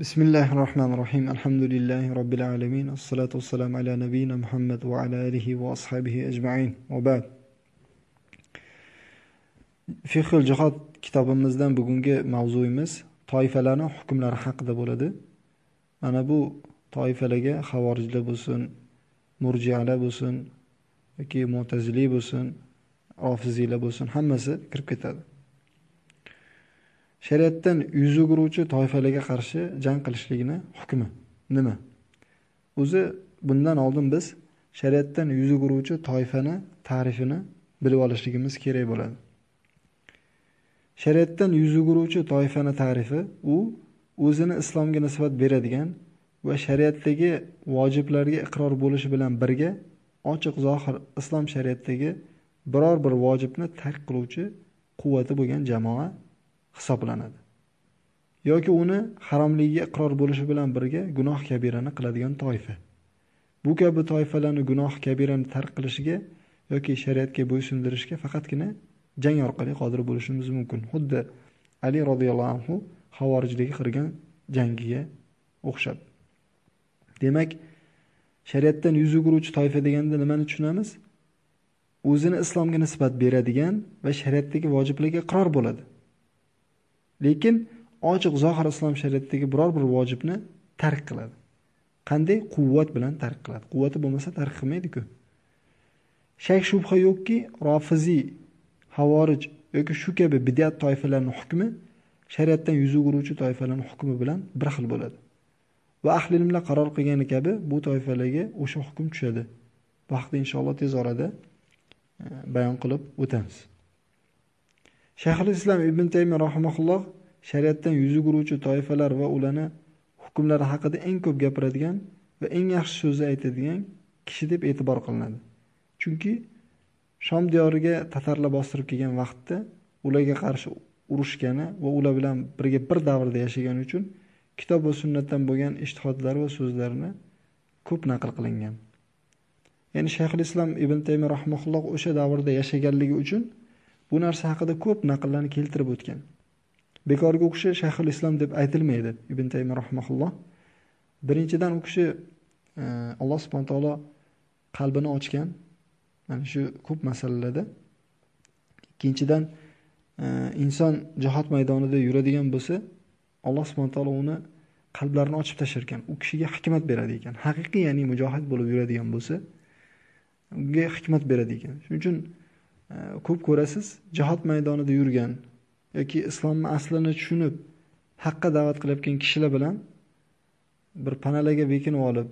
Bismillahirrahmanirrahim. Elhamdülillahi Rabbil alemin. Assalatu wassalamu ala nebiyyina Muhammed ve ala alihi ve ashabihi ecma'in. Ve ba'd. Fikhil Cihad kitabimizdan bugungi mavzuyimiz toifalarning hukmlari haqida bo'ladi. Mana bu toifalarga xavorijlar bo'lsin, murjialar bo'lsin yoki mu'tazili bo'lsin, rofiziylar bo'lsin, hammasi kirib ketadi. Shariatdan yuz o'giruvchi toifalarga qarshi jang qilishligini hukmi nima? O'zi bundan oldin biz shariatdan yuz o'giruvchi toifani ta'rifini bilib olishligimiz kerak bo'ladi. Shariatdan yuz o'giruvchi toifani ta'rifi u o'zini islomga nisbat beradigan va shariatdagi vojiblarga iqror bo'lishi bilan birga ochiq zohir islom shariatidagi biror bir vojibni tark qiluvchi quvvati bo'lgan jamoa hisoblanadi. yoki uni haromligiga iqror bo'lishi bilan birga gunoh kabirani qiladigan toifa. Bu kabi toifalarni gunoh kabirani tark qilishiga yoki shariatga bo'ysundirishga faqatgina jang orqali qodir bo'lishimiz mumkin. Xuddi Ali roziyallohu anhu xavorijlarga qilgan jangiga o'xshab. Demak, shariatdan yuz o'giruvchi toifa deganda nimani tushunamiz? O'zini islomga nisbat beradigan va shariatdagi vojiblarga iqror bo'ladi. Lekin ochiq zohir islom shariatidagi biror bir vojibni tark qiladi. Qanday quvvat bilan tark qiladi? Quvvati bo'lmasa tark qilmaydi-ku. Shak shubha yo'qki, Rofiziy, Havorij yoki shu kabi bid'at toifalarining hukmi shariatdan yuz o'giruvchi toifalarni hukmi bilan bir xil bo'ladi. Va ahli ilmlar qaror qilgani kabi bu toifalarga o'sha hukm tushadi. Bu haqda inshaalloh tez orada e, bayon qilib o'tamiz. Shayxul Islom Ibn Taymiy rahimahulloh shariatdan yuz o'giruvchi toifalar va ularni hukmlari haqida eng ko'p gapiradigan va eng yaxshi so'zni aytadigan kishi deb e'tibor qilinadi. Chunki Shom diyoriga tatarlar bostirib kelgan vaqtda ularga qarshi urushgani va ular bilan birga bir davrda yashagani uchun kitob va sunnatdan bo'lgan ishtihodlari va so'zlarini ko'p naql qilingan. Ya'ni Shayxul Islom Ibn Taymiy rahimahulloh o'sha davrda yashaganligi uchun bu narsa haqida ko'p naqllarni keltirib o'tgan. Bekorga u kishi Shayxul Islom deb aytilmaydi Ibn Taymiy rahmaulloh Birinchidan u kishi e, Alloh subhanahu taolo qalbini ochgan. Mana shu ko'p masalalarda. Ikkinchidan e, inson jihod maydonida yuradigan bo'lsa, Alloh subhanahu taolo uni qalblarini ochib tashlar ekan. U kishiga hikmat beradi ekan. Haqiqiy, ya'ni mujohid bo'lib yuradigan bo'lsa, unga hikmat beradi ekan. Shuning uchun ko'p ko'rasiz, jihod maydonida yurgan yoki islomni aslini tushunib haqqa da'vat qilayotgan kishilar bilan bir panalaga bekinib olib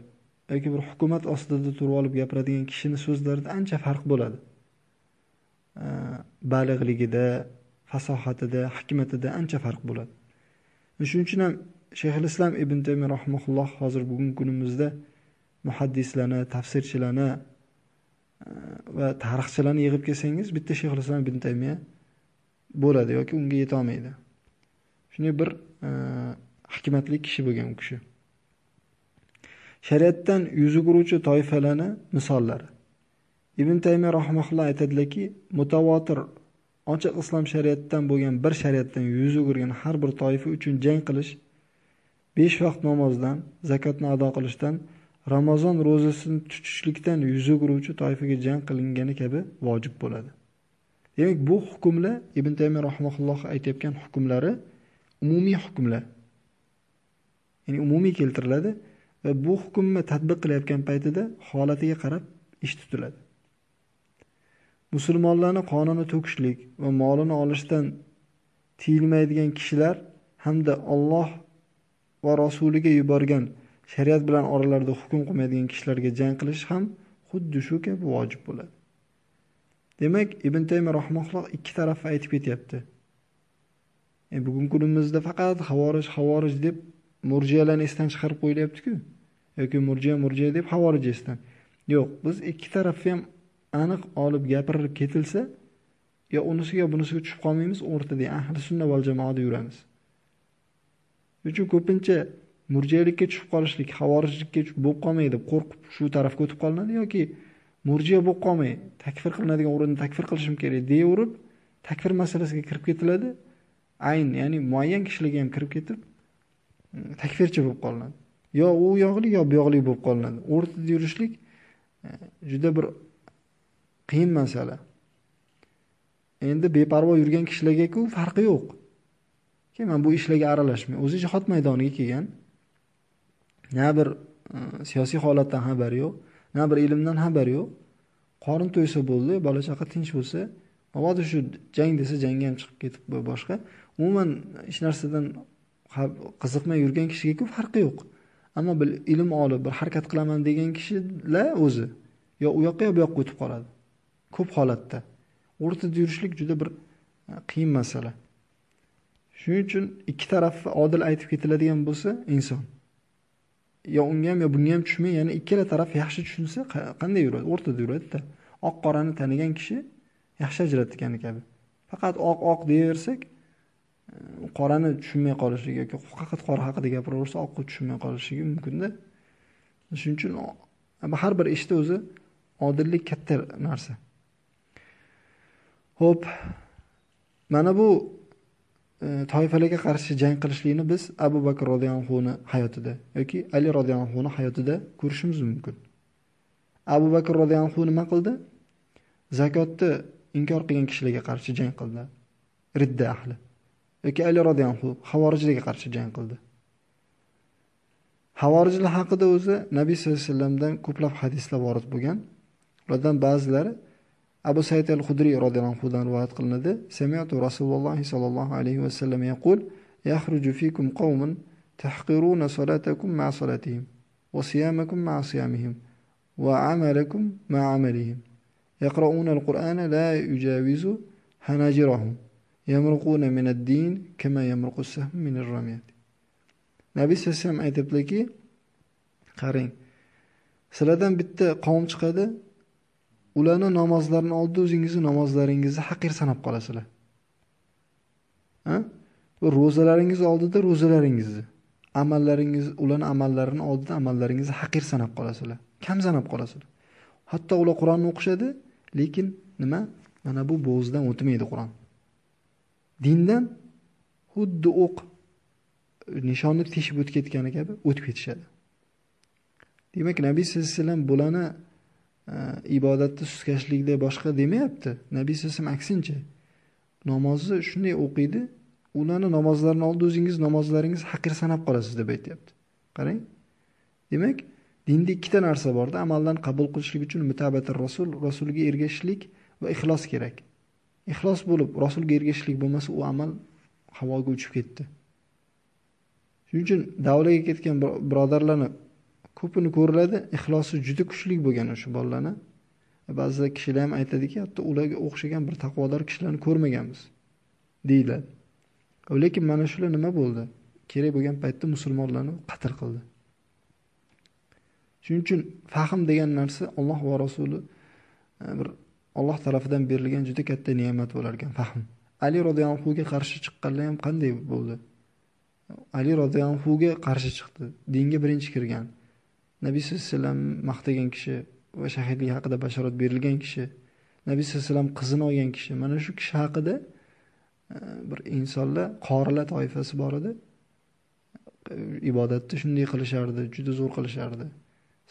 yoki bir hukumat ostida turib olib gapiradigan kishini so'zlarida ancha farq bo'ladi. Balig'ligida, fasohatida, hikmatida ancha farq bo'ladi. Shuning uchun ham Shayxul Islom Ibn Taymiy rahmulloh hozir bugungi kunimizda muhaddislarni, tafsirchilarni va tarixchilarni yig'ib kelsangiz, bitta shayx Islom Ibn taymiya bo'ladi yoki unga yeta olmaydi. Shunday bir e, hikmatli kishi bo'lgan u kishi. Shariatdan yuz o'giruvchi toifalarni misollari. Ibn taymiya rahmaulloh aytadilarki, mutavotir ochiq islom shariatidan bo'lgan bir shariatdan yuz o'girgan har bir toifa uchun jang qilish, besh vaqt namozdan, zakotni ado qilishdan, Ramazon ro'zasini tutishlikdan yuz o'giruvchi toifaga jang qilingani kabi vojib bo'ladi. Demak, bu hukmlar Ibn Taymiy rahimahulloh aytayotgan hukmlari umumiy hukmlar. Ya'ni umumiy keltiriladi va bu hukmni tatbiq qilayotgan paytida holatiga qarab ish tutiladi. Musulmonlarni qonini to'kishlik va molini olishdan tiyilmaydigan kishilar hamda Alloh va rasuliga yuborgan shariat bilan oralarida hukm qilmaydigan kishilarga jang qilish ham xuddi shu kabi vojib bo'ladi. Demak, Ibn Taymiy rahmaulloh ikki tarafni aytib ketyapti. E bugungi kunimizda faqat xavorij, xavorij deb murjiyalarni esdan chiqarib qo'yilyaptiku Yoki murjiya, murjiya deb havorij esdan. Yo'q, biz ikki tarafni ham aniq olib gapirib ketilsa, yo unisiga, bunisiga tushib qolmaymiz, o'rtada ahli sunna val jamoada yuramiz. shuning Uchun ko'pincha murjiyalikka tushib qolishlik, xavorijlikka bo'lib qolmaydi deb qo'rqib shu tarafga o'tib qolinadi yoki murjiya bo'lib qolmay, takfir qilinadigan o'rinda takfir qilishim kerak deyaverib, takfir masalasiga kirib ketiladi. Ayn, ya'ni muayyan kishilarga ham kirib ketib, mm, takfirchi bo'lib qolinadi. Yo u yoqlik yo bu yoqlik bo'lib qolinadi. O'rtada yurishlik e, juda bir qiyin masala. Endi beparvo yurgan kishilarga-ku farqi yo'q. Keyin man bu ishlarga aralashmay o'zi jihod maydoniga kelgan na bir e, siyosiy holatdan xabari yo'q na bir ilmdan xabari yo'q. Qorin to'ysa bo'ldi bola chaqa tinch bo'lsa mabodo shu jang desa jangga ham chiqib ketib boshqa. Umuman hech narsadan qiziqmay yurgan kishiga-ku farqi yo'q. Ammo bir ilm olib bir harakat qilaman degan kishilar o'zi yo u yoqqa yo bu yoqqa o'tib qoladi. Ko'p holatda. O'rtada yurishlik juda bir e, qiyin masala. Shuning uchun ikki tarafni odil aytib ketiladigan bo'lsa inson. Yo unga ham yo bunga ham tushmay ya'ni ikkala taraf yaxshi tushunsa qanday yuradi? O'rtada yuradida. Oq qorani tanigan kishi yaxshi ajratgani kabi. Faqat oq oq deyaversak e, qorani tushunmay qolishligi yoki faqat qora haqida gapiraversa oqni tushunmay qolishligi mumkinda. Shuning uchun har bir ishda o'zi odillik katta narsa. Ho'p mana bu Э, toifalarga qarshi jang qilishlikni biz abu bakr roziyallohu hayotida yoki ali roziyallohu hayotida ko'rishimiz mumkin. Abu bakr roziyallohu nima qildi? Zakotni inkor qilgan kishilarga qarshi jang qildi. Ridda ahli yoki ali roziyallohu havorijlarga qarshi jang qildi. Havorijlar haqida o'zi nabiy sallallohu alayhi vasallamdan ko'plab hadislar vorid bo'lgan. Ulardan ba'zilari أبو سعيد الخدري رضي الله عنه قلنا ده سمعت رسول الله صلى الله عليه وسلم يقول يخرج فيكم قوم تحقرون صلاتكم مع صلاتهم وصيامكم مع صيامهم وعملكم مع عملهم. يقرؤون القرآن لا يجاوز حناجرهم يمرقون من الدين كما يمرق السهم من الرمية نبي صلى الله عليه وسلم آية قارين سلدان بيت قوم چقدي ularni namozlarini oldida o'zingizni namozlaringizni haqir sanab qolasizlar. Ha? Ro'zalaringiz oldida ro'zalaringizni. Amallaringiz ularni amallarini oldida amallaringizni haqir sanab qolasizlar. Kam sanab qolasizlar. Hatto ular qur'onni o'qishadi lekin nima? Mana bu bo'g'zidan o'tmaydi qur'on. Dindan xuddi o'q nishonni teshib o'tib ketgani kabi o'tib ketishadi. Demak nabiy sallallohu alayhi vasallam bularni Э, ibodatni sustkashlikda boshqa demayapti. Nabiy sallallohu aksincha namozni shunday o'qiydi ularni namozlarini oldi o'zingiz namozlaringiz haqir sanab qolasiz deb aytyapti. Qarang. Demak dinda ikkita narsa borda amaldan qabul qilishlik uchun mutabatir rasul rasulga ergashishlik va ixlos kerak. Ixlos bo'lib rasulga ergashishlik bo'lmasa u amal havoga uchib ketdi. Shuning uchun davlaga ketgan birodarlarni ko'pini ko'riladi ixlosi juda kuchli bo'lgan o'sha bolalarni. E, ba'zida kishilar ham aytadiki hatto ularga o'xshagan bir taqvodor kishilarni ko'rmaganmiz deyiladi e, lekin mana shular nima bo'ldi? Kerak bo'lgan paytda musulmonlarni qatl qildi. Shuning uchun fahm degan narsa Alloh va rasuli e, bir Alloh tarafidan berilgan juda katta ne'mat bo'lar ekan fahm. Ali roziyallohuga qarshi chiqqanlar ham qanday bo'ldi? Ali roziyallohuga qarshi chiqdi dinga birinchi kirgan. Nabiy sallallohu alayhi vasallam maqtagan kishi va shahidlik haqida bashorat berilgan kishi nabiy sallallohu alayhi vasallam qizini olgan kishi. Mana shu kishi haqida e, bir insonlar qorilar toifasi bor edi. Ibodatni shunday qilishardi juda zo'r qilishardi.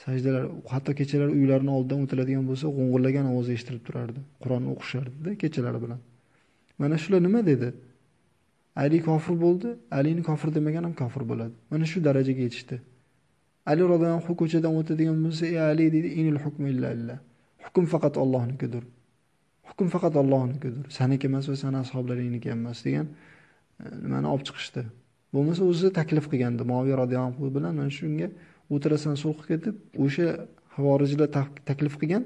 Sajdalar hatto kechalari uylarini oldidan o'tiladigan bo'lsa g'o'ng'illagan ovoz eshitilib turardi qur'onni o'qishardida kechalari bilan. Mana shular nima dedi? Ali kofir bo'ldi alini kofir demagan ham kofir bo'ladi. Mana shu darajaga yetishdi. Ali roziyallohu ko'chadan o'tadigan bo'lsa ey ali deydi inil hukm illalloh. hukm faqat Allohnikidir hukm faqat Allohnikidir saniki emas va sani ashoblaringniki emas degan e, nimani olib chiqishdi? Bo'lmasa o'zi taklif qilgandi moviy roziyallohu bilan. Mana shunga o'tirasan sulh ketib o'sha havorijlar taklif qilgan.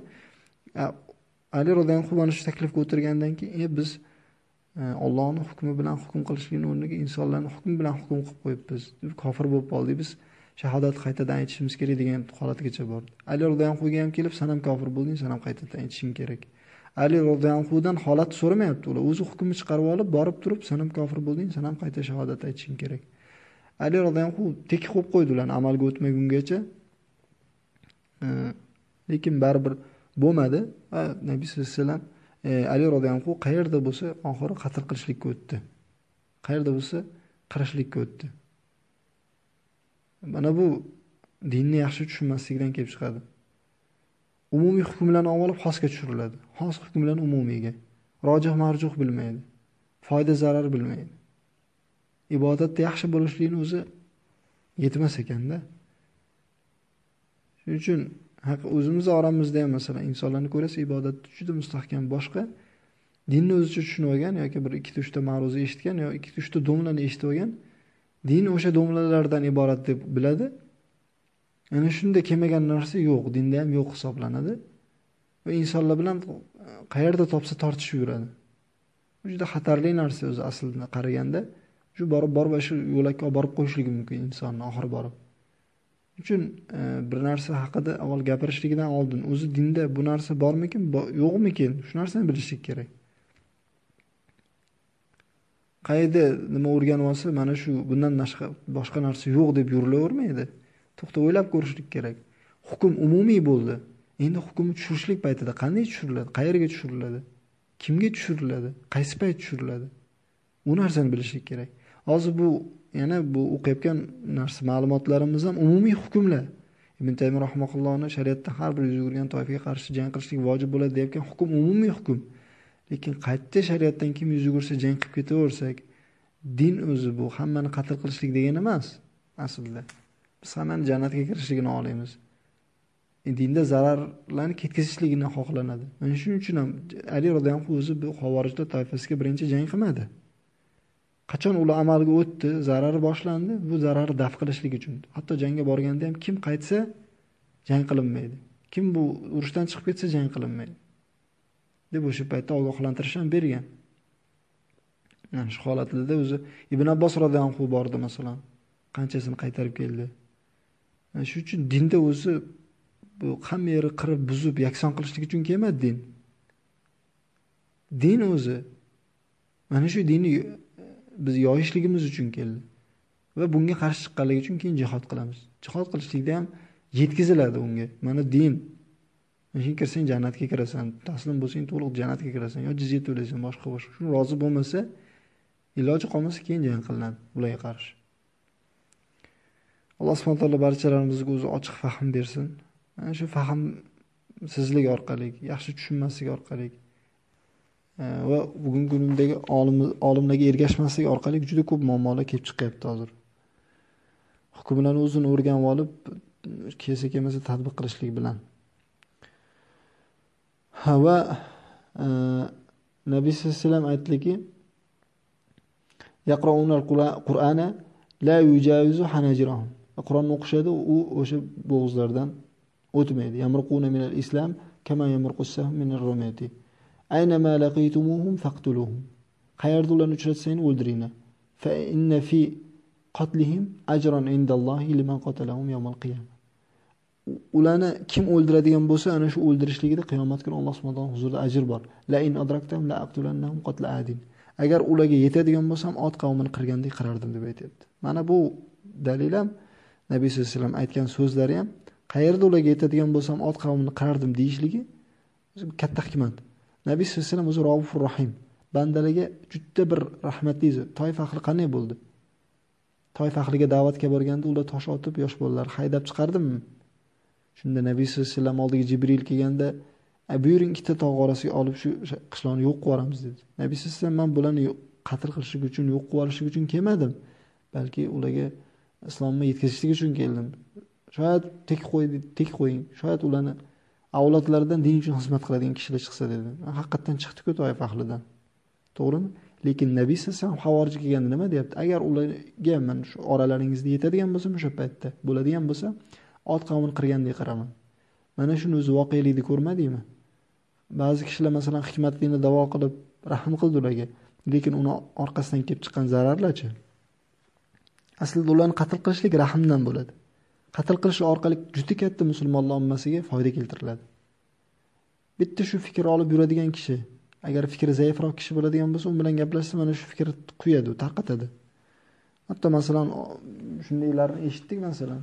Ali roziyallohu mana shu taklifga o'tirgandan keyin e, biz e, Allohning hukmi bilan hukm qilishlikni o'rniga insonlarni hukmi bilan hukm qilib qo'yibmiz. Kofir bo'lib qoldik biz. Shahodat qaytadan aytishimiz kerak degan holatgacha bordi. Ali roziyallohuga ham kelib sanam kofir bo'lding san ham qaytadan aytishing kerak. Ali roziyallohudan holat so'ramayapti ular. O'zi hukmni chiqarib olib borib turib sanam kofir bo'lding san ham qayta shahodat aytishing kerak. Ali roziyallohu tek qo'yib qo'ydi ularni amalga o'tmagungacha lekin baribir bo'lmadi. Va nabiy sallallohu alayhi vasallam e, ali roziyallohu qayerda bo'lsa oxiri qatl qilishlikka o'tdi. Qayerda bo'lsa qirishlikka o'tdi. Mana bu dinni yaxshi tushunmaslikdan kelib chiqadi. Umumiy hukmlarni olib xosga tushiriladi. Xos hukmlarni umumiyga rojih marjuh bilmaydi. Foyda zarar bilmaydi. Ibodatda yaxshi bo'lishlikni o'zi yetmas ekanda. Shuning uchun o'zimizni oramizda ham masalan insonlarni ko'rasiz ibodatda juda mustahkam boshqa dinni o'zicha tushunib olgan yoki bir ikkita uchta ma'ruza eshitgan yo ikkita uchta domlani eshitib olgan din o'sha domlalardan iborat deb biladi. Ana shunda kelmagan narsa yo'q dinda ham yo'q hisoblanadi. Va insonlar bilan qayerda topsa tortishib yuradi bu juda xatarli narsa o'zi aslida qaraganda. Shu borib borib shu yo'lakka olib borib qo'yishligi mumkin insonni oxiri borib. Uchun e, bir narsa haqida avval gapirishligidan oldin o'zi dinda bu narsa bormikin? Yo'qmikin? Shu narsani bilishlik kerak. Qayerda nima o'rganib olsa mana shu bundan boshqa narsa yo'q deb yurilavermaydi. To'xtab o'ylab ko'rishlik kerak. Hukm umumiy bo'ldi. Endi hukmni tushirishlik paytida qanday tushiriladi? Qayerga tushiriladi? Kimga tushiriladi? Qaysi payt tushiriladi? U narsani bilishlik kerak. Hozir bu yana bu o'qiyotgan narsa ma'lumotlarimiz ham umumiy hukmlar. Ibn taymi rahmaullohni shariatda har bir yuz yugurgan toifaga qarshi jang qilishlik vojib bo'ladi deyotgan hukm umumiy hukm. Lekin qayta shariatdan kim yuz yugursa jang qilib ketaversak din o'zi bu hammani qatl qilishlik degani emas aslida. Biz hammani jannatga kirishligini xohlaymiz e, dinda zararlarni ketkazishligini xohlanadi. Mana shuning uchun ham ali roziyallohu anhu o'zi bu havorijlar toifasiga birinchi jang qilmadi. Qachon ular amalga o'tdi zarari boshlandi bu zararni daf qilishlik uchun. Hatto jangga borganda ham kim qaytsa jang qilinmaydi. Kim bu urushdan chiqib ketsa jang qilinmaydi. Deb o'sha paytda ogohlantirish ham bergan. Mana shu holatlarda o'zi ibn abbos roziyallohu anhu bordi masalan. Qanchasini qaytarib keldi? Shu uchun dinda o'zi bu hamma yeri qirib buzib yakson qilishlik uchun kelmadi din. Din o'zi mana shu dinni biz yoyishligimiz uchun keldi va bunga qarshi chiqqanligi uchun keyin jihod qilamiz. Jihod qilishlikda ham yetkaziladi unga. Mana din. Mana kirsang jannatga kirasan taslim bo'lsang to'liq jannatga kirasan yo jizya to'laysan boshqa boshqa shu rozi bo'lmasa iloji qolmasa keyin jang qilinadi bularga qarshi. Alloh subhana taolo barchalarimizga o'zi ochiq fahm bersin. Mana shu fahmsizlik orqali yaxshi tushunmaslik orqali va bugungi kundagi olimlarga ergashmaslik orqali juda ko'p muammolar kelib chiqyapti hozir. Hukmlarni o'zini o'rganib olib kelsa kelmasa tadbiq qilishlik bilan. هو النبي آه، صلى الله عليه وسلم قالت لك يقرؤون القرآن لا يجاوز حناجرهم. القرآن نقشد وش بوغزلردن أتميد. يمرقون من الإسلام كما يمرق السهم من الرماتي أينما لقيتموهم فاقتلوهم. خير الله نشرت سين ولدرينا. فإن في قتلهم أجرا عند الله لمن قتلهم يوم القيامة. Ularni kim o'ldiradigan bo'lsa ana shu o'ldirishligida qiyomat kuni alloh subhanahu taolo huzurida ajr bor. La in adraktam la aqtulannahum qatla adin. Agar ularga yetadigan bo'lsam ot qavmini qirgandek qirardim deb aytyapti. Mana bu dalil ham nabiy sallallohu alayhi vasallam aytgan so'zlari ham qayerda ularga yetadigan bo'lsam ot qavmini qirardim deyishligi katta hikmat. Nabiy sallallohu alayhi vasallam o'zi raufur rohim bandalarga juda bir rahmatli toif ahli qanday bo'ldi? Toif ahliga da'vatga borganda ular tosh otib yosh bolalar haydab chiqardimi shunda nabiy sallallohu alayhi vasallam oldiga jibril kelganda buyuring ikkita tog' orasiga olib shu qishloqni yo'q qilib yuboramiz dedi. Nabiy sallallohu alayhi vasallam man bularni qatl qilishlik uchun yo'q qilib yuborishlik uchun kelmadim. Balki ularga islomni yetkazishlik uchun keldim. Shoyat tek qo'y tek qo'ying. Shoyat ularni avlodlaridan din uchun xizmat qiladigan kishilar chiqsa dedi. Haqiqatdan chiqdiku toif ahlidan. To'g'rimi? Lekin nabiy sallallohu alayhi vasallam havorij kelganda nima deyapti? Agar ularga mana shu oralaringizda yetadigan bo'lsam o'sha paytda bo'ladigan bo'lsa ot qavmini qirgandek qaraman. Mana shuni o'zi voqelikni ko'rmadingmi? Ba'zi kishilar masalan hikmatlikni davo qilib rahm qildi ularga lekin uni orqasidan kelib chiqqan zararlarchi? Aslida ularni qatl qilishlik rahmdan bo'ladi. Qatl qilish orqali juda katta musulmonlar ommasiga foyda keltiriladi. Bitta shu fikr olib yuradigan kishi agar fikri zaifroq kishi bo'ladigan bo'lsa u bilan gaplashsa mana shu fikr quyadi tarqatadi. Hatto masalan shundaylarni eshitdik masalan.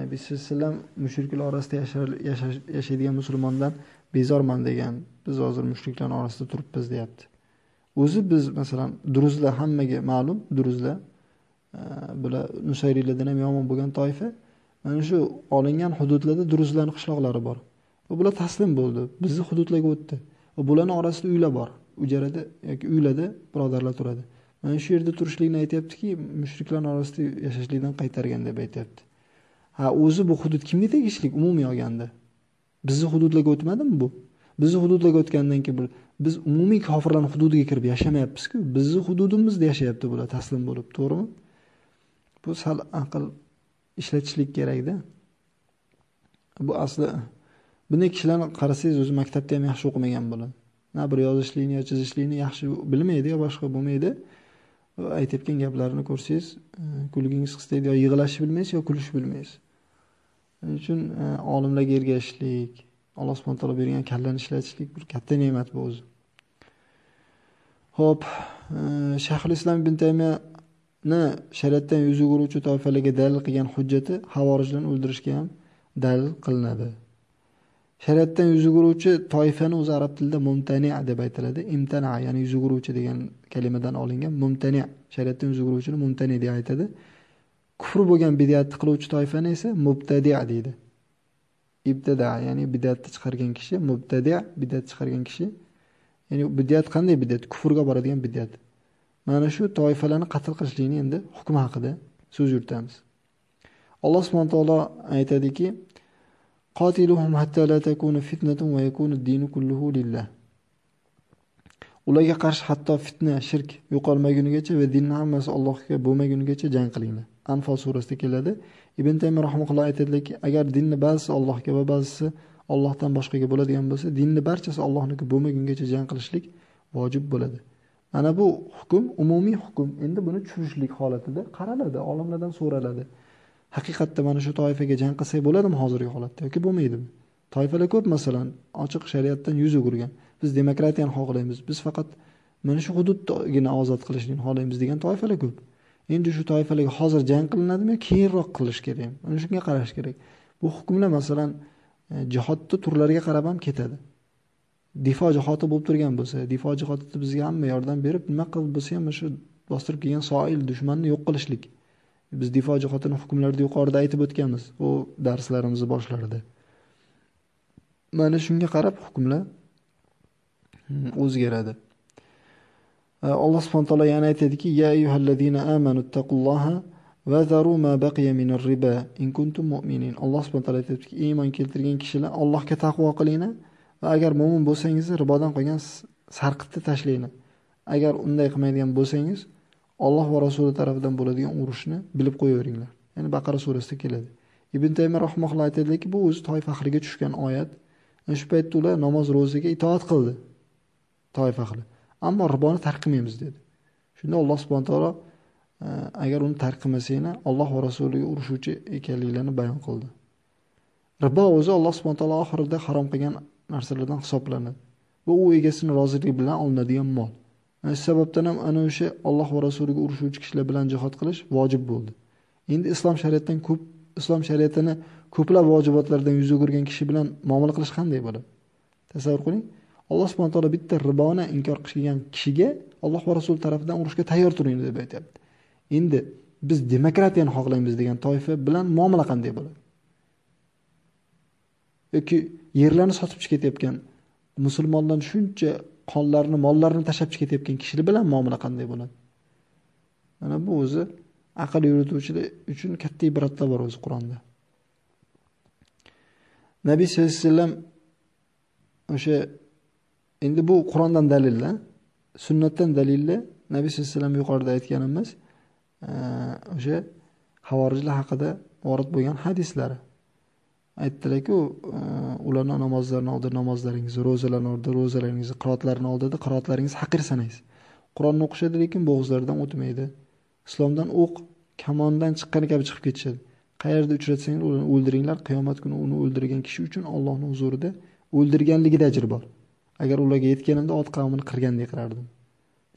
Nabiy sallallohu alayhi vasallam mushriklar orasida yashaydigan musulmondan bezorman degan biz hozir mushriklar orasida turibmiz deyapti. O'zi biz masalan duruzlar hammaga ma'lum duruzlar. Bular nusayriylardan ham yomon bo'lgan toifa. Mana shu olingan hududlarda durustlarni qishloqlari bor. Va bular taslim bo'ldi. Bizni hududlarga o'tdi. Va bularni orasida uylar bor. Ujarada yoki uylarda birodarlar turadi. Mana shu yerda turishlikni aytyaptiki mushriklar orasida yashashlikdan qaytargan deb aytyapti. Ha o'zi bu hudud kimga tegishli umumiy olganda. Bizni hududlarga o'tmadimi bu? Bizni hududlarga o'tgandan keyin biz umumiy kofirlarni hududiga kirib yashamayapmizku. Bizni hududimizda yashayapti bular taslim bo'lib to'g'rimi? Bu sal aql ishlatishlik kerakda bu asli bunday kishilarni qarasangiz o'zi maktabda ham yaxshi o'qimagan bo'ladi. Na bir yozishlikni yo chizishlikni yaxshi bilmaydi yo boshqa bo'lmaydi. Aytayotgan gaplarini ko'rsangiz e, kulgingiz qistaydi yo yig'lashni bilmaysiz yo kulishni bilmaysiz. Shuning uchun e, olimlarga ergashishlik alloh subhana taolo bergan kallani ishlatishlik bir katta ne'mat bu o'zi. Ho'p e, shayxul islom ibn taymiyani shariatdan yuz o'giruvchi toifalarga dalil qilgan hujjati havorijlarni o'ldirishga ham dalil qilinadi. Shariatdan yuz o'giruvchi toifani o'zi arab tilida mumtani deb aytiladi. Imtana ya'ni yuz o'giruvchi degan kalimadan olingan mumtani shariatdan yuz o'giruvchini mumtani deb aytadi. Kufr bo'lgan bidatni qiluvchi toifani esa mubtadi deydi. Ibtada ya'ni bidatni chiqargan kishi mubtadi bidat chiqargan kishi. Ya'ni bidat qanday bidat? Kufrga boradigan bidat. Mana shu toifalarni qatl qilishlikni endi hukmi haqida so'z yuritamiz. Alloh subhana taolo aytadiki Qatiluhum hatta la takuna fitnatun va yakuna ad-din kulluhu lillah. Ularga qarshi hatto fitna, shirk yo'qolmagunigacha va dinning hammasi Allohga bo'lmagunigacha jang qilinglar. Anfal surasida keladi. Ibn Taymiy rahimahulloh aytadiki, agar dinni ba'zisi Allohga va ba'zisi Allohdan boshqaga bo'ladigan bo'lsa, dinni barchasi Allohniki bo'lmagungacha jang qilishlik vojib bo'ladi. Mana bu hukm umumiy hukm. Endi buni tushunishlik holatida qaraladi, olimlardan so'raladi. Haqiqatda mana shu toifaga jang qilsak bo'ladimi hozirgi holatda yoki bo'lmaydimi? Toifalar ko'p masalan ochiq shariatdan yuz o'girgan. Biz demokratiyani xohlaymiz. Biz faqat mana shu hududdagina ozod qilishni xohlaymiz degan toifalar ko'p. Endi shu toifalarga hozir jang qilinadimi keyinroq qilish kerak? Mana shunga qarash kerak. Bu hukmlar masalan e, jihodni turlariga qarab ham ketadi. Difo jihoti bo'lib turgan bo'lsa difo jihotida bizga hamma yordam berib nima qilib bo'lsa ham shu bostirib kelgan soil dushmanni yo'q qilishlik. Biz difo jihatini hukmlarida yuqorida aytib o'tganmiz. U darslarimizni boshlarida mana shunga qarab hukmlar hmm, o'zgaradi. Alloh subhana taolo yana aytadiki ya ayyuhallazina amanu taqulloha va zaru ma baqiya minar riba in kuntum mu'minin. Alloh subhana taolo aytadiki iymon keltirgan kishilar allohga taqvo qilinglar va agar mo'min bo'lsangiz ribodan qolgan sarqitni tashlanglar. Agar unday qilmaydigan bo'lsangiz Alloh va Rasuli tarafidan bo'ladigan urushni bilib qo'yaveringlar. Ya'ni Baqara surasida keladi. Ibn Taymiy rahmohulloh aytadiki, bu o'zi toif faxriga tushgan oyat. Shu paytda ular namoz ro'zaga itoat qildi. Toif faxri Ammo riboni tark qilmaymiz dedi. Shunda Alloh subhanahu taolo e, agar uni tark qilmasanglar, Alloh va Rasuliga urushuvchi ekanliklarini bayon qildi. Ribo o'zi Alloh subhanahu taolo oxirida harom qilgan narsalardan hisoblanadi. Bu u egasini roziligi bilan olinadigan mol. Shu sababdan ham ana o'sha Alloh va Rasuliga urushuvchi kishilar bilan jihod qilish vojib bo'ldi. Endi islom shariatidan ko'p islom shariatini ko'plab vojibotlardan yuz o'girgan kishi bilan muomala qilish qanday bo'ladi? Tasavvur qiling. Alloh subhanahu taolo bitta riboni inkor qilgan kishiga Alloh va Rasul tarafidan urushga tayyor turing deb aytyapti. Endi biz demokratiyani xohlaymiz degan toifa bilan muomala qanday bo'ladi? yoki yerlarni sotib chiqib ketayotgan musulmonlarni shuncha qonlarini mollarini tashlab chiqib ketayotgan kishilar bilan muomala qanday bo'ladi? Mana bu o'zi aql yurituvchilar uchun katta ibratlar bor o'zi qur'onda. Nabiy sallallohu alayhi vasallam o'sha endi bu qur'ondan dalillar sunnatdan dalillar nabiy sallallohu alayhi vasallam yuqorida aytganimiz o'sha havorijlar haqida vorid bo'lgan hadislari aytdilarku e, ularni namozlarini oldida namozlaringizni ro'zalarni oldida ro'zalaringizni qiroatlarni oldida qiroatlaringizni haqir sanaysiz. Qur'onni o'qishadi lekin bo'g'izlaridan o'tmaydi. Islomdan o'q kamondan chiqqani kabi chiqib ketishadi. Qayerda uchratsanglar ularni o'ldiringlar. Qiyomat kuni uni o'ldirgan kishi uchun ollohni huzurida o'ldirganligida ajr bor. Agar ularga yetganimda ot qavmini qirgandek qilardim.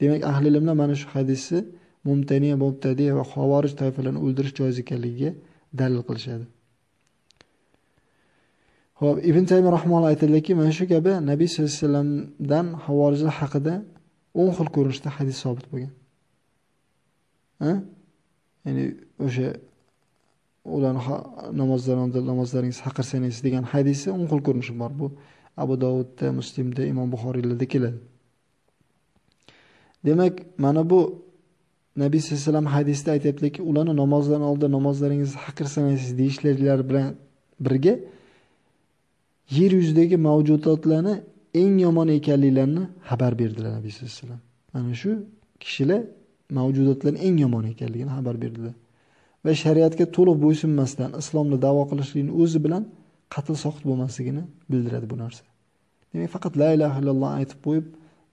Demak ahli ilmlar mana shu hadisni mumtaniya mubtadiya va havorij toifalarini o'ldirish joiz ekanligiga dalil qilishadi. Xo'p, Ibn Taymiy rahimahulloh aytadilarki, mana shu kabi Nabiy sollallohu alayhi vasallamdan havorijlar haqida 10 xil ko'rinishda hadis sobit bo'lgan. Ha? ya'ni o'sha ularni namozdan namozlaringiz haqirsangiz degan hadisi 10 xil ko'rinishi bor bu abu dovudda muslimda imom buxoriylarda keladi demak mana bu nabiy sollallohu alayhi vasallam hadisda aytyaptiki ularni namozdan oldin namozlaringizni haqirsangiz sanaysiz deyishlari bilan birga yer yuzidagi mavjudotlarni eng yomon ekanliklarini xabar berdilar nabiy sallallohu alayhi vasallam. Mana shu kishilar mavjudotlarni eng yomon ekanligini xabar berdilar. Va shariatga to'liq bo'ysunmasdan islomni da'vo qilishlikni o'zi bilan qatl soqit bo'lmasligini bildiradi bu narsa. Demak faqat la ilaha illalloh aytib qo'yib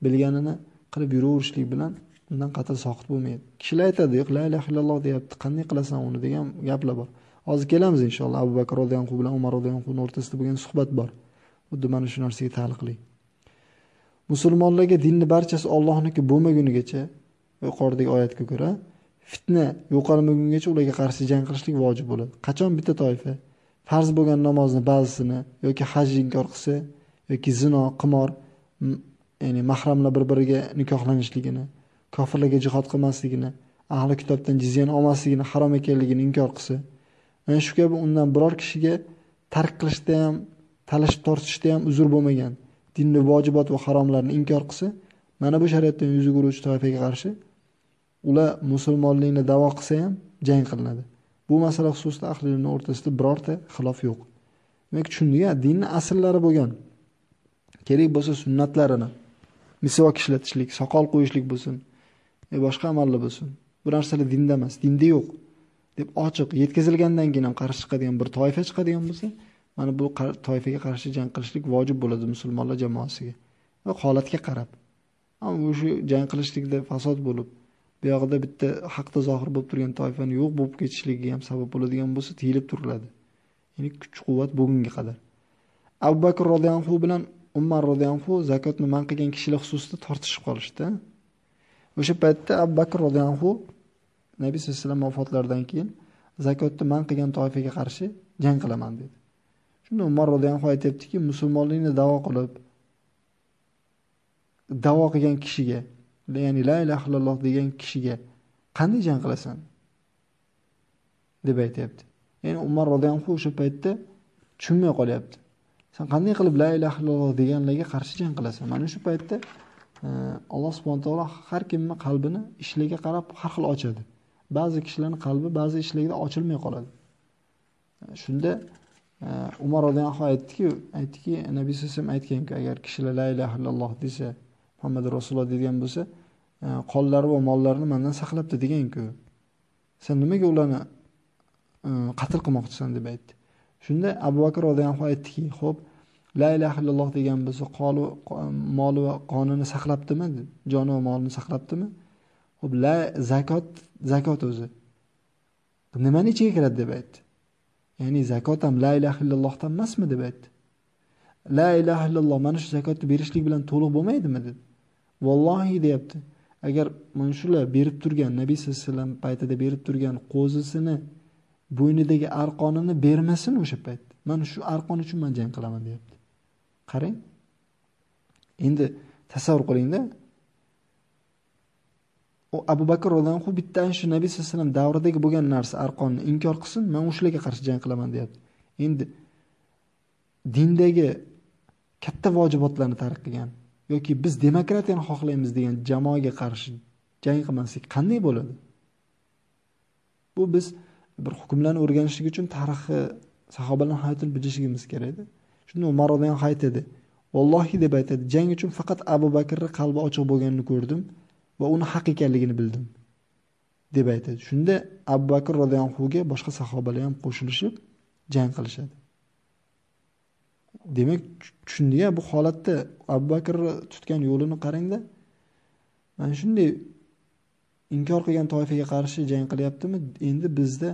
bilganini qilib yuraverishlik bilan undan qatl soqit bo'lmaydi. Kishilar aytadi yo'q la ilaha illalloh deyapti qanday qilasan uni degan gaplar bor. Hozir kelamiz inshaalloh. Abu bakr roziyallohu bilan umar roziyallohu o'rtasida bo'lgan suhbat bor. Xuddi mana shu narsaga taalluqli. Musulmonlarga dinni barchasi ollohniki bo'lmagunigacha yuqoridagi oyatga ko'ra fitna yo'qolmagungacha ularga qarshi jang qilishlik vojib bo'ladi. Qachon bitta toifa farz bo'lgan namozni ba'zisini yoki hajni inkor qilsa yoki zino qimor ya'ni mahramlar bir biriga nikohlanishligini kofirlarga jihod qilmasligini ahli kitobdan jizyani olmasligini harom ekanligini inkor qilsa mana shu kabi undan biror kishiga tark qilishda ham talashib tortishda ham uzr bo'lmagan. Dinni vojibot va haromlarni inkor qilsa mana bu shariatdan yuz o'giruvchi toifaga qarshi ular musulmonlikni da'vo qilsa ham jang qilinadi. Bu masala xususida ahli ilmni o'rtasida birorta xilof yo'q. Demak tushundik dinni asllari bo'lgan. Kerak bo'lsa sunnatlarini. Misvok ishlatishlik soqol qo'yishlik bo'lsin e, boshqa amallar bo'lsin. Bu narsalar dinda emas dinda yo'q. Deb ochiq yetkazilgandan keyin ham qarshi chiqadigan bir toifa chiqadigan bo'lsa mana bu toifaga qarshi jang qilishlik vojib bo'ladi musulmonlar jamoasiga. Va holatga qarab. Ammo o'sha jang qilishlikda fasod bo'lib bu yog'ida bitta haqda zohir bo'lib turgan toifani yo'q bo'lib ketishligiga ham sabab bo'ladigan bo'lsa tiyilib turiladi. Ya'ni kuch quvvat bugunga qadar. Abu bakr roziyallohu bilan umar roziyallohu zakotni man qilgan kishilar xususida tortishib qolishdi. O'sha paytda abu bakr roziyallohu nabiy sallallohu alayhi vasallam vafotlaridan keyin zakotni man qilgan toifaga qarshi jang qilaman dedi. Shunda umar roziyallohu aytyaptiki musulmonlikni da'vo qilib da'vo qilgan kishiga ya'ni la ilaha illalloh degan kishiga qanday jang qilasan? deb aytyapti. Ya'ni umar roziyallohu o'sha paytda tushunmay qolyapti. San qanday qilib la ilaha illalloh deganlarga qarshi jang qilasan? Mana shu paytda e, Alloh alloh va taolo har kimni qalbini ishlarga qarab har xil ochadi. Ba'zi kishilarni qalbi ba'zi ishlarga ochilmay qoladi. Shunda e, umar roziyallohu aytdiki aytdiki nabiy sallallohu alayhi vasallam aytganku agar kishilar la ilaha illalloh desa muhammad rasululloh degan bo'lsa e, qonlari va mollarini mandan saqlabdi deganku. Sen nimaga ularni e, qatl qilmoqchisan deb aytdi. Shunda abu bakr roziyallohu aytdiki ho'p la ilaha illalloh degan bo'lsa qoli moli va qonini saqlabdimi? Joni va molini saqlabdimi? Ho'p la zakot zakot o'zi. Nimani ichiga kiradi deb aytdi. Ya'ni zakot ham la ilaha illallohdan emasmi deb aytdi. La ilaha illalloh mana shu zakotni berishlik bilan to'liq bo'lmaydimi dedi vallohi deyapti. Agar mana shular berib turgan nabiy sallallohu alayhi vasallam paytida berib turgan qo'zisini bo'ynidagi arqonini bermasin o'sha paytda mana shu arqon uchun man jang qilaman deyapti. Qarang. Endi tasavvur qilingda u abu bakr roziyallohu bitta shu nabiy sallallohu alayhi vasallam davridagi bo'lgan narsa arqonni inkor qilsin man o'shalarga qarshi jang qilaman deyapti. Endi dindagi katta vojibotlarni tark qilgan yoki biz demokratiyani xohlaymiz degan jamoaga qarshi jang qilmaslik qanday bo'ladi? Bu biz bir hukmlarni o'rganishlik uchun tarixi sahobalar hayotini bilishligimiz kerakda shunda umar roziyallohu aytadi vallohi deb aytadi jang uchun faqat abu bakrni qalbi ochiq bo'lganini ko'rdim. Va uni haq ekanligini bildim deb aytadi. Shunda abu bakr roziyallohuga boshqa sahobalar ham qo'shilishib jang qilishadi. Demak tushundiya bu holatda abu bakr tutgan yo'lini qarangda. Mana shunday inkor qilgan toifaga qarshi jang qilyaptimi? Endi bizda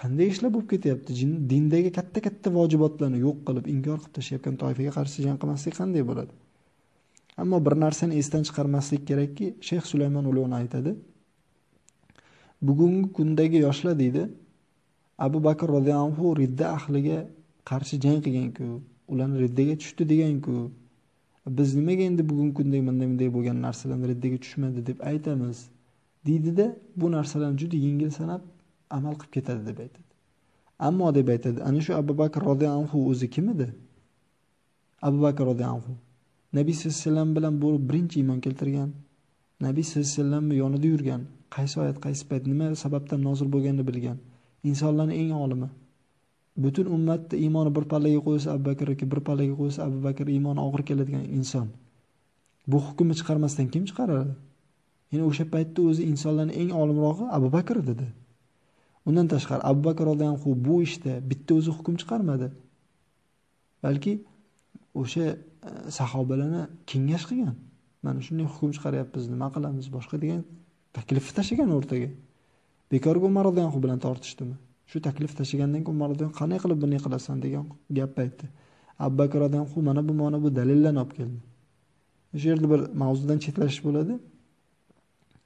qanday ishlar bo'lib ketyapti? Dindagi katta katta vojibotlarni yo'q qilib inkor qilib tashlayotgan toifaga qarshi jang qilmaslik qanday bo'ladi? Ammo bir narsani esdan chiqarmaslik kerakki shayx sulaymon ulug'ni aytadi. Bugungi kundagi yoshlar deydi abu bakr roziyallohu ridda ahliga qarshi jang qilganku ularni riddaga tushdi deganku. Biz nimaga endi bugungi kundagi bunday bunday bo'lgan narsalarni riddaga tushmadi deb aytamiz? Deydida bu narsalarni juda yengil sanab amal qilib ketadi deb aytadi. Ammo deb aytadi ana shu abu bakr roziyallohu anhu o'zi kim edi? Abu bakr roziyallohu anhu. Nabiy sallallohu alayhi vasallam bilan bo'lib birinchi iymon keltirgan. Nabiy sallallohu alayhi vasallamni yonida yurgan. Qaysi oyat qaysi payt nima sababdan nozil bo'lganini bilgan. Insonlarni eng olimi. Butun ummatni iymoni bir pallaga qo'ysa abu bakrniki bir pallaga qo'ysa abu bakr iymoni og'ir keladigan inson. Bu hukmni chiqarmasdan kim chiqaradi? Ya'ni o'sha paytda o'zi insonlarni eng olimrog'i abu bakr dedi. Undan tashqari abu bakr roziyallohu bu ishda bitta o'zi hukm chiqarmadi. Balki o'sha sahobalarni kengash qilgan. Mana shunday hukm chiqaryapmiz nima qilamiz boshqa degan taklifni tashlagan o'rtaga. Bekorga umar roziyallohu bilan tortishdimi? Shu taklif tashlagandan keyin umar roziyallohu qanday qilib bunday qilasan degan gap aytdi abu bakr roziyallohu mana bu mana bu dalillarni olib keldi. O'sha yerda bir mavzudan chetlashish bo'ladi.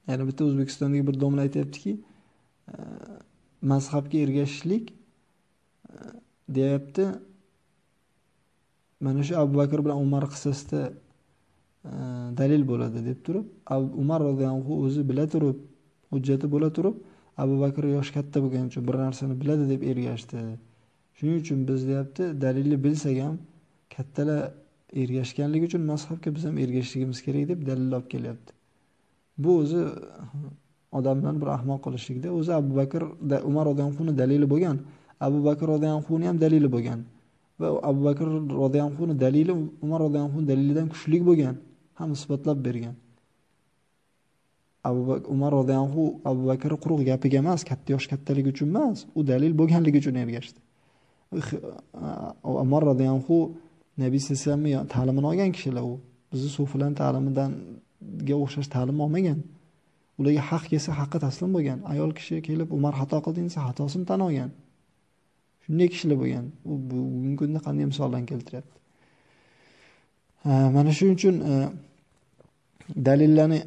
Ya'ni bitta o'zbekistondagi bir domla aytyaptiki e, mazhabga ergashishlik e, deyapti. Mana shu abu bakr bilan umar qissasida e, dalil bo'ladi deb turib umar roziyallohu anhu o'zi bila turib hujjati bo'la turib abu bakr yoshi katta bo'lgani uchun bir narsani biladi deb ergashdi. Shuning uchun biz deyapti dalilni bilsak ham kattalar ergashganligi uchun mazhabga biz ham ergashishligimiz kerak deb dalil olib kelyapti. Bu o'zi odamlarni bir ahmoq qilishlikda o'zi abu bakr umar roziyallohu dalili bo'lgan abu bakr roziyallohu ham dalili bo'lgan. Va abu bakr roziyallohu dalili umar roziyallohu dalilidan kuchli bo'lgan ham isbotlab bergan. Abu umar roziyallohu abu bakr quruq gapiga emas katta yosh kattaligi uchun emas u dalil bo'lganligi uchun ergashdi. Umar roziyallohu nabiy sallallohu alayhi ta'limini olgan kishilar u. Bizni sufilarni ta'limidan ga o'xshash ta'lim olmagan. Ularga haq kelsa haqqa taslim bo'lgan. Ayol kishi kelib umar xato qildi desa xatosini tan olgan. Shunday kishilar bo'lgan. U bugungi kunda qanday misollarni keltiryapti? Mana shuning uchun e, dalillarni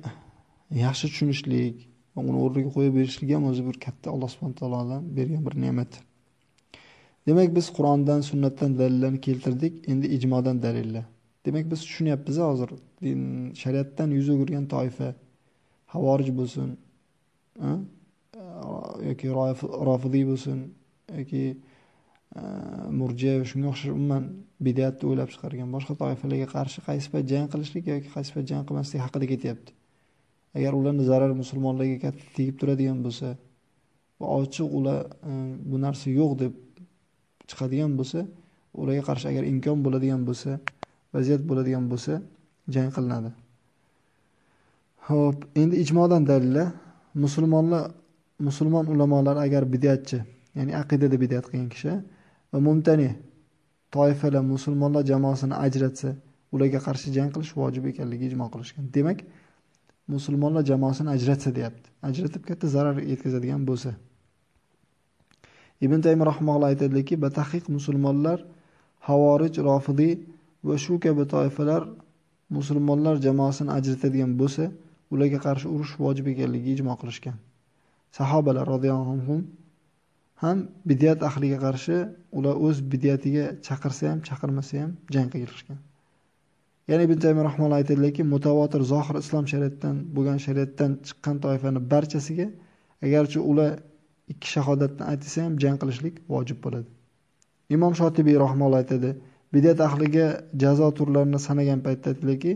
yaxshi tushunishlik va uni o'rniga qo'yib berishlik ham o'zi bir katta alloh subhana taolodan bergan bir ne'mat. Demak biz qur'ondan sunnatdan dalillarni keltirdik endi ijmodan dalillar. Demak biz tushunyapmiz hozir. Shariatdan yuz o'girgan toifa havorij bo'lsin yoki rofidiy bo'lsin yoki murja shunga o'xshash umuman bidatni o'ylab chiqargan boshqa toifalarga qarshi qaysi payt jang qilishlik yoki qaysi payt jang qilmaslik haqida ketyapti. Agar ularni zarari musulmonlarga katta tegib turadigan bo'lsa va ochiq ular e, bu narsa yo'q deb chiqadigan bo'lsa ularga qarshi agar imkon bo'ladigan bo'lsa vaziyat bo'ladigan bo'lsa jang qilinadi. Ho'p endi ijmodan dalillar musulmonlar musulmon ulamolar agar bidatchi ya'ni aqidada bidat qilgan kishi va mumtani toifalar musulmonlar jamoasini ajratsa ularga qarshi jang qilish vojib ekanligi ijmo qilishgan. Demak musulmonlar jamoasini ajratsa deyapti. Ajratib katta zarar yetkazadigan bo'lsa. Ibn taymi rahmaulloh aytadiki batahiq musulmonlar havorij rofidiy va shu kabi toifalar musulmonlar jamoasini ajratadigan bo'lsa ularga qarshi urush vojib ekanligiga ijmo qilishgan. Sahobalar roziyallohu anhum ham bidyat ahliga qarshi ular o'z bidyatiga chaqirsa ham chaqirmasa ham jang qilishgan ya'ni ibn taymiy rahmonlar aytadilarki mutavotir zohir islom shariatidan bo'lgan shariatdan chiqqan toifani barchasiga agarchi ular ikki shahodatni aytsa ham jang qilishlik vojib bo'ladi. Imom shotibiy rahmonlar aytadi bidat ahliga jazo turlarini sanagan paytda aytdilarki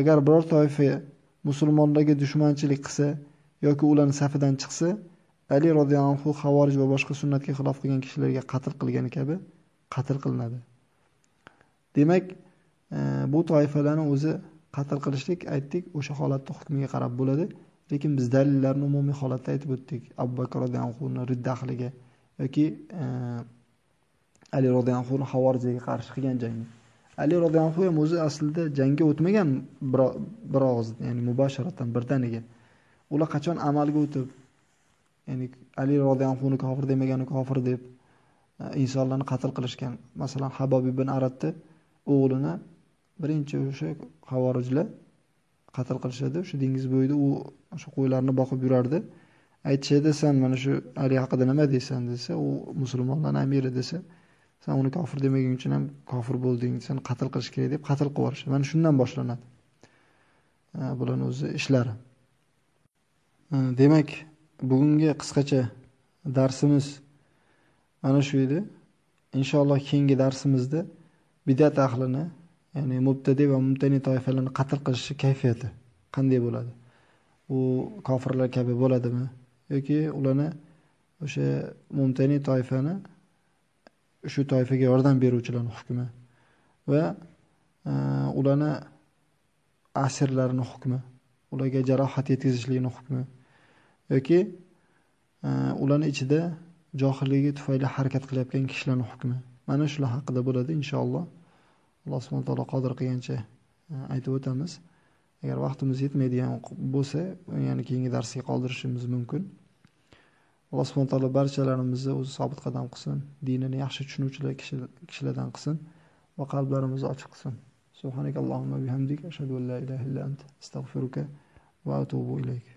agar biror toifa musulmonlarga dushmanchilik qilsa yoki ularni safidan chiqsa ali roziyallohu anhu havorij va boshqa sunnatga xilof qilgan kishilarga qatl qilgani kabi qatl qilinadi. Demak e, bu toifalarni o'zi qatl qilishlik aytdik o'sha holatni hukmiga qarab bo'ladi. Lekin biz dalillarni umumiy holatda aytib o'tdik. Abu bakr roziyallohu anhuni ridda ahliga yoki e, ali roziyallohu anhu havorijga qarshi qilgan jangi ali roziyallohu anhu ham o'zi aslida jangga o'tmagan bir og'iz ya'ni mubasharatan birdaniga. Ular qachon amalga o'tib ya'ni ali roziyallohu kofir demagani kofir deb e, insonlarni qatl qilishgan. Masalan habob ibn aradni o'g'lini birinchi o'sha havorijlar qatl qilishadi. O'sha dengiz bo'yida u o'sha qo'ylarni boqib yurardi. Aytishadi san mana shu ali haqida nima deysan desa u musulmonlarni amiri desa san uni kofir demagan uchun ham kofir bo'lding seni qatl qilish kerak deb qatl qilib yuborishadi. Mana shundan boshlanadi e, bularni o'zi ishlari. E, demak bugungi qisqacha darsimiz mana shu edi. Inshaalloh keyingi darsimizda bidat ahlini, ya'ni mubtadi va mumtani toifalarni qatl qilishni kayfiyati qanday bo'ladi? U kofirlar kabi bo'ladimi yoki ularni o'sha mumtani toifani shu toifaga yordam beruvchilarni hukmi va e, ularni asirlarni hukmi, ularga jarohat yetkazishlikni hukmi yoki e, ularni ichida johilligi tufayli harakat qilayotgan kishilarni hukmi. Mana shular haqida bo'ladi inshaalloh. Alloh subhanahu taolo qodir qilgancha e, aytib o'tamiz. Agar vaqtimiz yetmaydigan bo'lsa, ya'ni keyingi darsga qoldirishimiz mumkin. Alloh subhanahu taolo barchalarimizni o'zi sobit qadam qilsin, dinini yaxshi tushunuvchilar kishilardan qilsin va qalblarimizni ochiq qilsin. Subhanakallohumma bihamdik ashhadu an la ilaha illa anta astag'firuka va atubu ilayk.